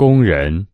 工人。